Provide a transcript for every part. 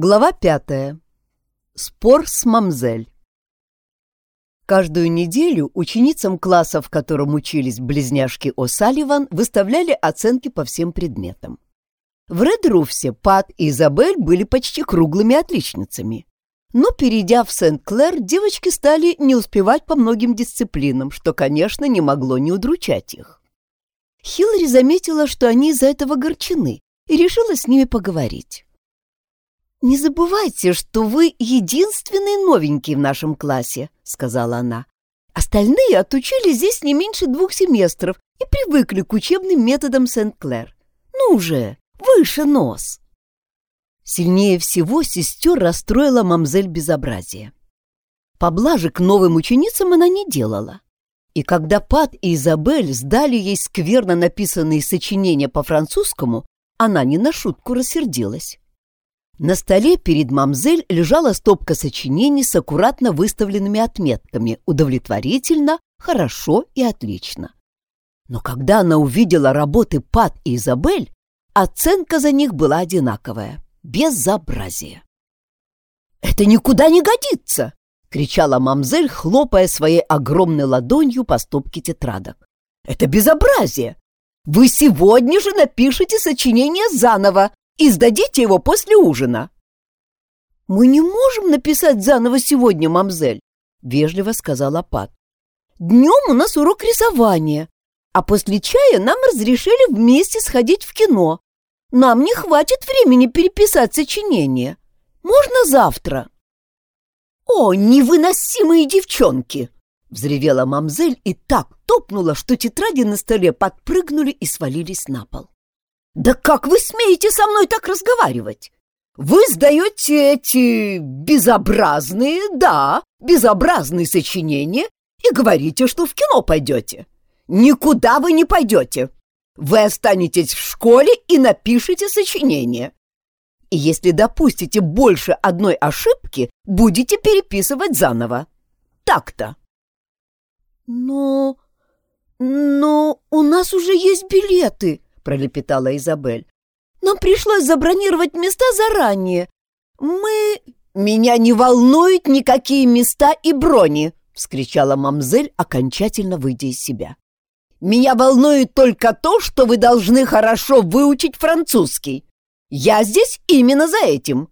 Глава пятая. Спор с мамзель. Каждую неделю ученицам класса, в котором учились близняшки О'Салливан, выставляли оценки по всем предметам. В Редруфсе Пат и Изабель были почти круглыми отличницами. Но, перейдя в Сент-Клэр, девочки стали не успевать по многим дисциплинам, что, конечно, не могло не удручать их. Хиллари заметила, что они из-за этого горчены, и решила с ними поговорить. «Не забывайте, что вы единственный новенький в нашем классе», — сказала она. «Остальные отучились здесь не меньше двух семестров и привыкли к учебным методам Сент-Клэр. Ну же, выше нос!» Сильнее всего сестер расстроила мамзель безобразие. Поблажек новым ученицам она не делала. И когда Пат и Изабель сдали ей скверно написанные сочинения по-французскому, она не на шутку рассердилась. На столе перед мамзель лежала стопка сочинений с аккуратно выставленными отметками «удовлетворительно», «хорошо» и «отлично». Но когда она увидела работы Пат и Изабель, оценка за них была одинаковая — безобразие. «Это никуда не годится!» — кричала мамзель, хлопая своей огромной ладонью по стопке тетрадок. «Это безобразие! Вы сегодня же напишите сочинение заново и сдадите его после ужина. Мы не можем написать заново сегодня, мамзель, вежливо сказала Пат. Днем у нас урок рисования, а после чая нам разрешили вместе сходить в кино. Нам не хватит времени переписать сочинение. Можно завтра. О, невыносимые девчонки! Взревела мамзель и так топнула, что тетради на столе подпрыгнули и свалились на пол. «Да как вы смеете со мной так разговаривать? Вы сдаете эти безобразные, да, безобразные сочинения и говорите, что в кино пойдете. Никуда вы не пойдете. Вы останетесь в школе и напишите сочинение. И если допустите больше одной ошибки, будете переписывать заново. Так-то. Но... но у нас уже есть билеты, пролепетала Изабель. «Нам пришлось забронировать места заранее. Мы...» «Меня не волнуют никакие места и брони!» — вскричала мамзель, окончательно выйдя из себя. «Меня волнует только то, что вы должны хорошо выучить французский. Я здесь именно за этим.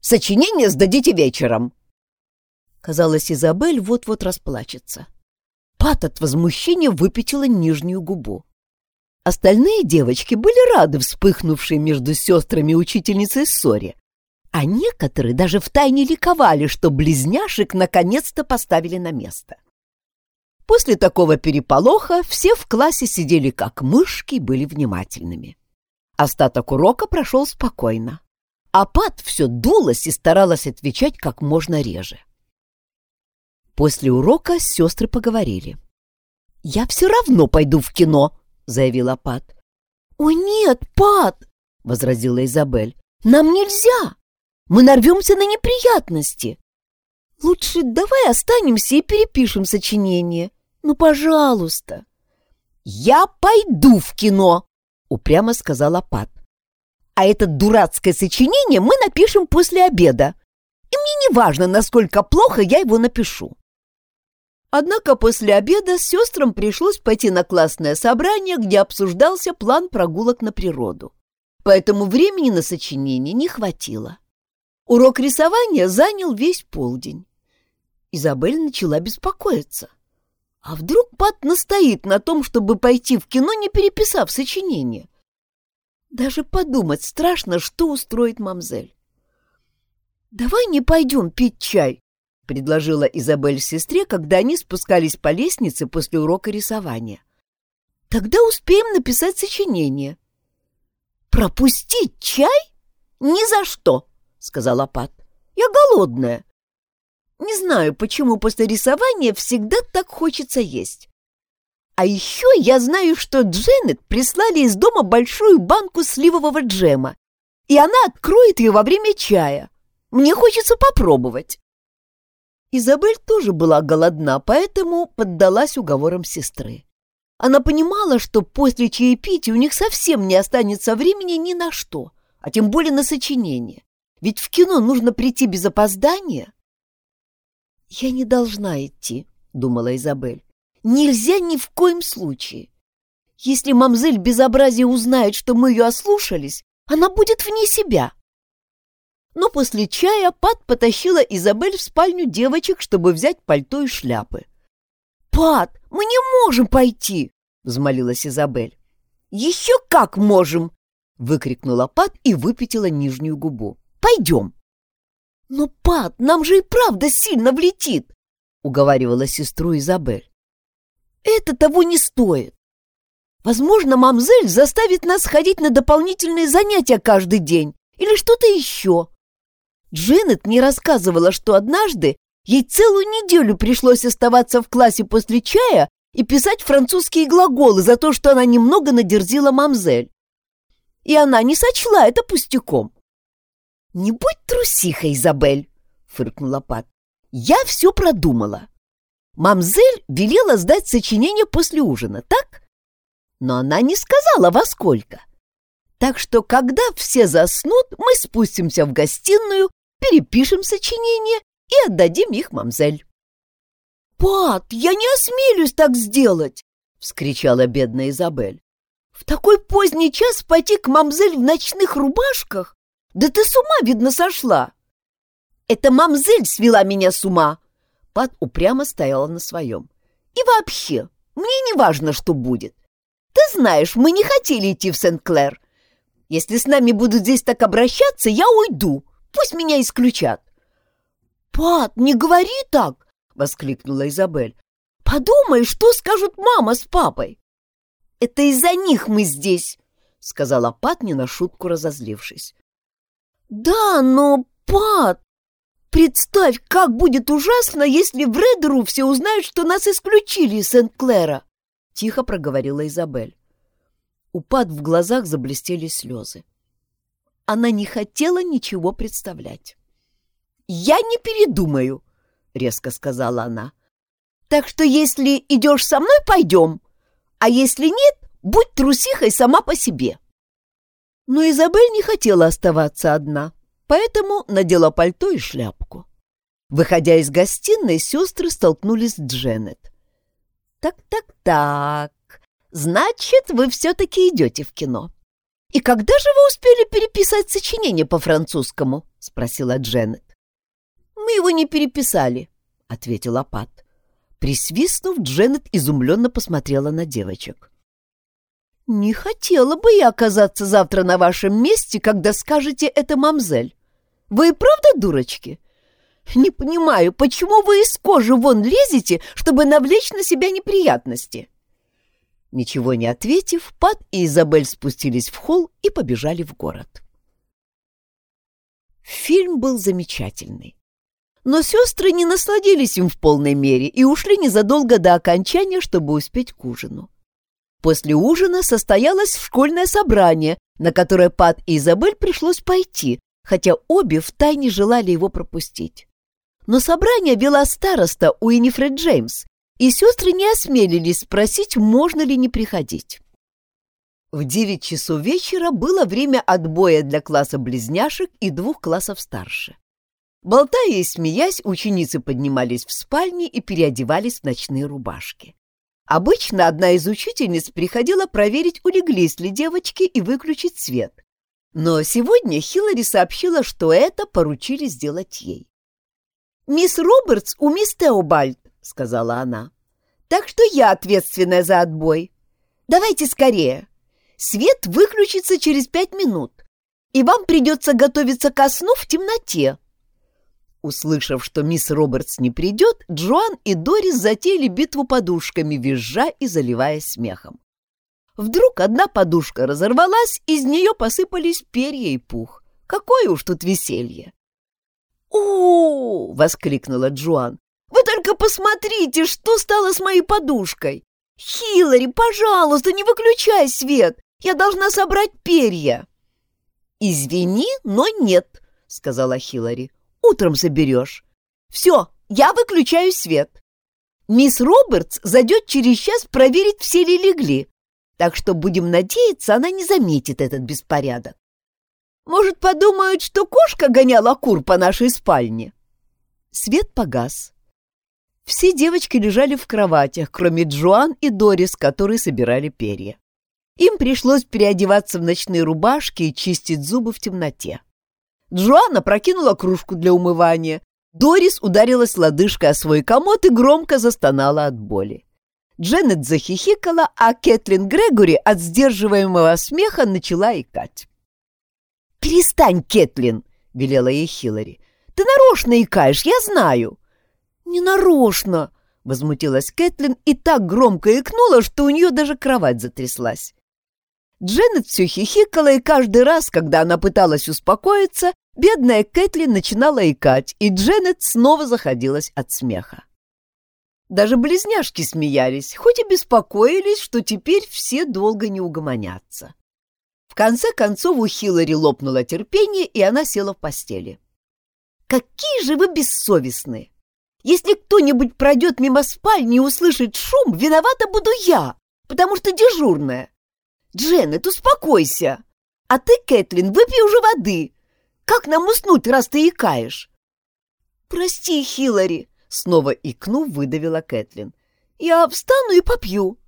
Сочинение сдадите вечером». Казалось, Изабель вот-вот расплачется. Пат от возмущения выпятила нижнюю губу. Остальные девочки были рады вспыхнувшей между сестрами учительницей ссоре, а некоторые даже втайне ликовали, что близняшек наконец-то поставили на место. После такого переполоха все в классе сидели как мышки и были внимательными. Остаток урока прошел спокойно, а Пат все дулась и старалась отвечать как можно реже. После урока сестры поговорили. «Я все равно пойду в кино», заявила Пат. «О нет, Пат!» — возразила Изабель. «Нам нельзя! Мы нарвемся на неприятности! Лучше давай останемся и перепишем сочинение. Ну, пожалуйста!» «Я пойду в кино!» — упрямо сказала Пат. «А это дурацкое сочинение мы напишем после обеда. И мне не важно, насколько плохо я его напишу. Однако после обеда сестрам пришлось пойти на классное собрание, где обсуждался план прогулок на природу. Поэтому времени на сочинение не хватило. Урок рисования занял весь полдень. Изабель начала беспокоиться. А вдруг Пат настоит на том, чтобы пойти в кино, не переписав сочинение? Даже подумать страшно, что устроит мамзель. «Давай не пойдем пить чай», предложила Изабель сестре, когда они спускались по лестнице после урока рисования. Тогда успеем написать сочинение. Пропустить чай? Ни за что, сказала Пат. Я голодная. Не знаю, почему после рисования всегда так хочется есть. А еще я знаю, что Дженнет прислали из дома большую банку сливового джема, и она откроет ее во время чая. Мне хочется попробовать. Изабель тоже была голодна, поэтому поддалась уговорам сестры. Она понимала, что после чаепития у них совсем не останется времени ни на что, а тем более на сочинение. Ведь в кино нужно прийти без опоздания. «Я не должна идти», — думала Изабель. «Нельзя ни в коем случае. Если мамзель безобразие узнает, что мы ее ослушались, она будет вне себя». Но после чая Пат потащила Изабель в спальню девочек, чтобы взять пальто и шляпы. «Пат, мы не можем пойти!» — взмолилась Изабель. «Еще как можем!» — выкрикнула Пат и выпятила нижнюю губу. «Пойдем!» «Но, Пат, нам же и правда сильно влетит!» — уговаривала сестру Изабель. «Это того не стоит. Возможно, мамзель заставит нас ходить на дополнительные занятия каждый день или что-то еще. Дженнет не рассказывала, что однажды ей целую неделю пришлось оставаться в классе после чая и писать французские глаголы за то, что она немного надерзила мамзель. И она не сочла это пустяком. «Не будь трусихой, Изабель!» — фыркнула Пат. «Я все продумала. Мамзель велела сдать сочинение после ужина, так? Но она не сказала, во сколько. Так что, когда все заснут, мы спустимся в гостиную перепишем сочинение и отдадим их мамзель. «Пат, я не осмелюсь так сделать!» — вскричала бедная Изабель. «В такой поздний час пойти к мамзель в ночных рубашках? Да ты с ума, видно, сошла!» «Это мамзель свела меня с ума!» Пат упрямо стояла на своем. «И вообще, мне не важно, что будет. Ты знаешь, мы не хотели идти в Сент-Клэр. Если с нами будут здесь так обращаться, я уйду. Пусть меня исключат. «Пат, не говори так!» — воскликнула Изабель. «Подумай, что скажут мама с папой!» «Это из-за них мы здесь!» — сказала Пат, не на шутку разозлившись. «Да, но, Пат, представь, как будет ужасно, если в Редеру все узнают, что нас исключили из Сент-Клэра!» — тихо проговорила Изабель. У Пат в глазах заблестели слезы она не хотела ничего представлять. «Я не передумаю», — резко сказала она. «Так что если идешь со мной, пойдем, а если нет, будь трусихой сама по себе». Но Изабель не хотела оставаться одна, поэтому надела пальто и шляпку. Выходя из гостиной, сестры столкнулись с Дженнет. «Так-так-так, значит, вы все-таки идете в кино. «И когда же вы успели переписать сочинение по-французскому?» — спросила Дженнет. «Мы его не переписали», — ответила Пат. Присвистнув, Дженнет изумленно посмотрела на девочек. «Не хотела бы я оказаться завтра на вашем месте, когда скажете это мамзель. Вы и правда дурочки? Не понимаю, почему вы из кожи вон лезете, чтобы навлечь на себя неприятности?» Ничего не ответив, Пат и Изабель спустились в холл и побежали в город. Фильм был замечательный. Но сестры не насладились им в полной мере и ушли незадолго до окончания, чтобы успеть к ужину. После ужина состоялось школьное собрание, на которое Пат и Изабель пришлось пойти, хотя обе втайне желали его пропустить. Но собрание вела староста Уинифред Джеймс, и сестры не осмелились спросить, можно ли не приходить. В девять часов вечера было время отбоя для класса близняшек и двух классов старше. Болтая и смеясь, ученицы поднимались в спальни и переодевались в ночные рубашки. Обычно одна из учительниц приходила проверить, улеглись ли девочки и выключить свет. Но сегодня Хиллари сообщила, что это поручили сделать ей. «Мисс Робертс у мисс Теобальд — сказала она. «Так что я ответственная за отбой. Давайте скорее. Свет выключится через пять минут, и вам придется готовиться ко сну в темноте». Услышав, что мисс Робертс не придет, Джоан и Дорис затеяли битву подушками, визжа и заливаясь смехом. Вдруг одна подушка разорвалась, из нее посыпались перья и пух. Какое уж тут веселье! «О!» — воскликнула Джоан. Только посмотрите, что стало с моей подушкой! Хиллари, пожалуйста, не выключай свет! Я должна собрать перья!» «Извини, но нет», — сказала Хиллари. «Утром соберешь. Все, я выключаю свет. Мисс Робертс зайдет через час проверить, все ли легли, так что будем надеяться, она не заметит этот беспорядок. Может, подумают, что кошка гоняла кур по нашей спальне?» Свет погас. Все девочки лежали в кроватях, кроме Джоан и Дорис, которые собирали перья. Им пришлось переодеваться в ночные рубашки и чистить зубы в темноте. Джоанна прокинула кружку для умывания. Дорис ударилась лодыжкой о свой комод и громко застонала от боли. Дженнет захихикала, а Кэтлин Грегори от сдерживаемого смеха начала икать. «Перестань, Кэтлин!» — велела ей Хиллари. «Ты нарочно икаешь, я знаю!» «Не нарочно!» — возмутилась Кэтлин и так громко икнула, что у нее даже кровать затряслась. Дженнет все хихикала, и каждый раз, когда она пыталась успокоиться, бедная Кэтлин начинала икать, и Дженнет снова заходилась от смеха. Даже близняшки смеялись, хоть и беспокоились, что теперь все долго не угомонятся. В конце концов у Хиллари лопнуло терпение, и она села в постели. «Какие же вы бессовестные! Если кто-нибудь пройдет мимо спальни и услышит шум, виновата буду я, потому что дежурная. Дженнет, успокойся. А ты, Кэтлин, выпей уже воды. Как нам уснуть, раз ты икаешь? Прости, Хиллари, снова икнув, выдавила Кэтлин. Я встану и попью.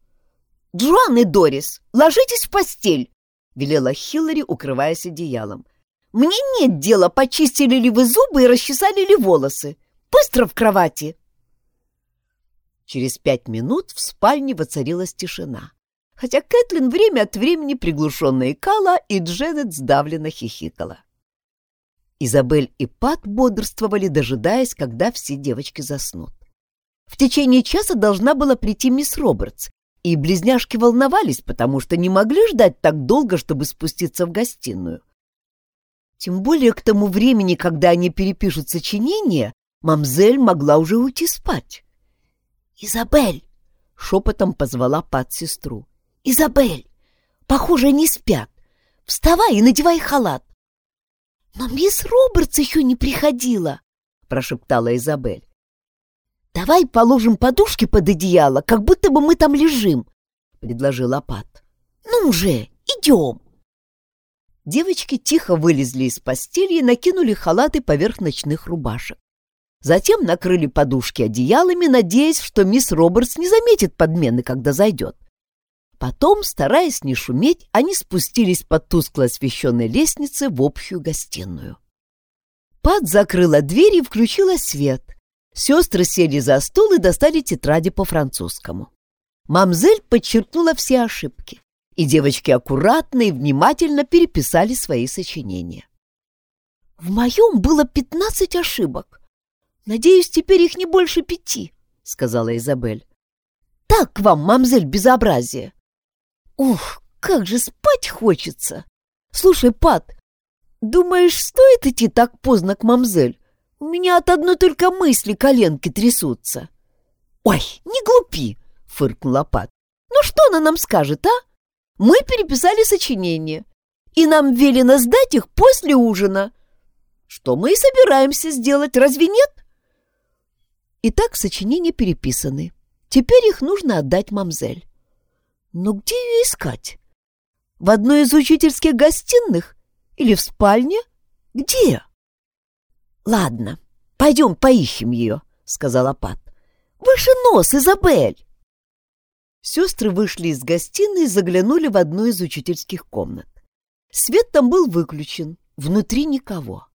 Джоан и Дорис, ложитесь в постель, велела Хиллари, укрываясь одеялом. Мне нет дела, почистили ли вы зубы и расчесали ли волосы. Быстро в кровати!» Через пять минут в спальне воцарилась тишина, хотя Кэтлин время от времени приглушенно икала, и Дженнет сдавленно хихикала. Изабель и Пат бодрствовали, дожидаясь, когда все девочки заснут. В течение часа должна была прийти мисс Робертс, и близняшки волновались, потому что не могли ждать так долго, чтобы спуститься в гостиную. Тем более к тому времени, когда они перепишут сочинение, мамзель могла уже уйти спать. «Изабель!» — шепотом позвала Пат сестру. «Изабель! Похоже, они спят. Вставай и надевай халат!» «Но мисс Робертс еще не приходила!» — прошептала Изабель. «Давай положим подушки под одеяло, как будто бы мы там лежим», — предложила Пат. «Ну же, идем!» Девочки тихо вылезли из постели и накинули халаты поверх ночных рубашек. Затем накрыли подушки одеялами, надеясь, что мисс Робертс не заметит подмены, когда зайдет. Потом, стараясь не шуметь, они спустились по тускло освещенной лестнице в общую гостиную. Пат закрыла дверь и включила свет. Сестры сели за стол и достали тетради по-французскому. Мамзель подчеркнула все ошибки, и девочки аккуратно и внимательно переписали свои сочинения. «В моем было пятнадцать ошибок», «Надеюсь, теперь их не больше пяти», — сказала Изабель. «Так вам, мамзель, безобразие!» «Ух, как же спать хочется! Слушай, Пат, думаешь, стоит идти так поздно к мамзель? У меня от одной только мысли коленки трясутся». «Ой, не глупи!» — фыркнула Пат. «Ну что она нам скажет, а? Мы переписали сочинение, и нам велено сдать их после ужина. Что мы и собираемся сделать, разве нет?» Итак, сочинения переписаны. Теперь их нужно отдать мамзель. Но где ее искать? В одной из учительских гостиных? Или в спальне? Где? Ладно, пойдем поищем ее, сказала Пат. Выше нос, Изабель! Сестры вышли из гостиной и заглянули в одну из учительских комнат. Свет там был выключен, внутри никого.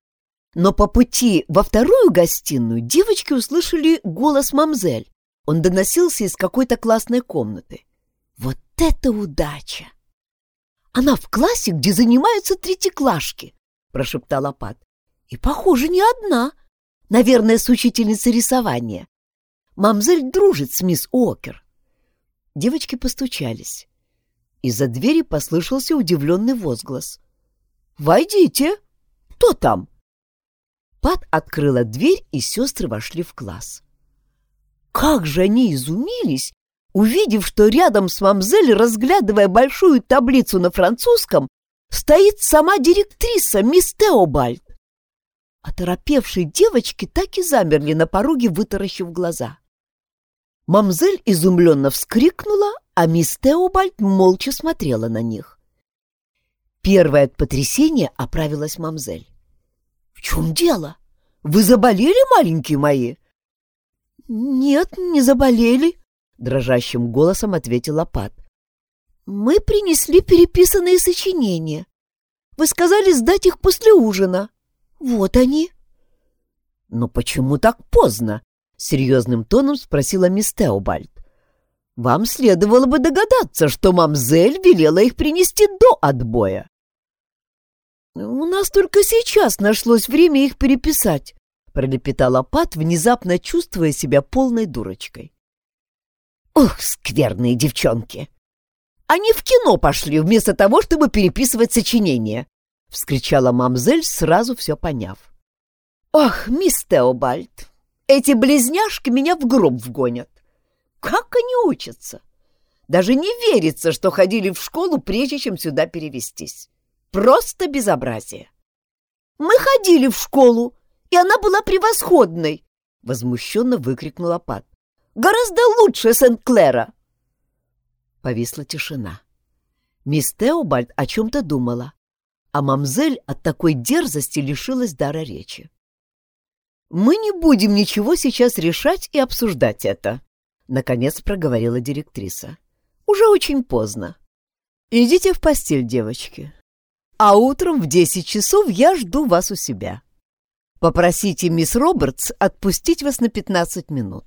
Но по пути во вторую гостиную девочки услышали голос мамзель. Он доносился из какой-то классной комнаты. Вот это удача! Она в классе, где занимаются третьеклашки, прошептала Пат. И, похоже, не одна. Наверное, с учительницей рисования. Мамзель дружит с мисс Окер. Девочки постучались. Из-за двери послышался удивленный возглас. «Войдите! Кто там?» Пат открыла дверь, и сестры вошли в класс. Как же они изумились, увидев, что рядом с мамзель, разглядывая большую таблицу на французском, стоит сама директриса, мисс Теобальд. Оторопевшие девочки так и замерли на пороге, вытаращив глаза. Мамзель изумленно вскрикнула, а мисс Теобальд молча смотрела на них. Первая от потрясения оправилась мамзель. «В чем дело? Вы заболели, маленькие мои?» «Нет, не заболели», — дрожащим голосом ответила Пат. «Мы принесли переписанные сочинения. Вы сказали сдать их после ужина. Вот они». «Но почему так поздно?» — серьезным тоном спросила мисс Теобальд. «Вам следовало бы догадаться, что мамзель велела их принести до отбоя». «У нас только сейчас нашлось время их переписать», — пролепетала Пат, внезапно чувствуя себя полной дурочкой. «Ох, скверные девчонки! Они в кино пошли вместо того, чтобы переписывать сочинения!» — вскричала мамзель, сразу все поняв. «Ох, мисс Теобальд, эти близняшки меня в гроб вгонят! Как они учатся! Даже не верится, что ходили в школу, прежде чем сюда перевестись. Просто безобразие!» «Мы ходили в школу, и она была превосходной!» — возмущенно выкрикнула Пат. «Гораздо лучше Сент-Клэра!» Повисла тишина. Мисс Теобальд о чем-то думала, а мамзель от такой дерзости лишилась дара речи. «Мы не будем ничего сейчас решать и обсуждать это», — наконец проговорила директриса. «Уже очень поздно. Идите в постель, девочки. А утром в десять часов я жду вас у себя. Попросите мисс Робертс отпустить вас на пятнадцать минут».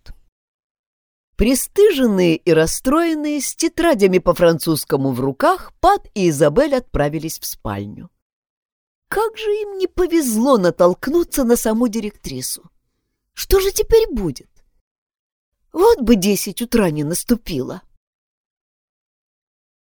Престыженные и расстроенные, с тетрадями по-французскому в руках, Пат и Изабель отправились в спальню. Как же им не повезло натолкнуться на саму директрису! Что же теперь будет? Вот бы десять утра не наступило.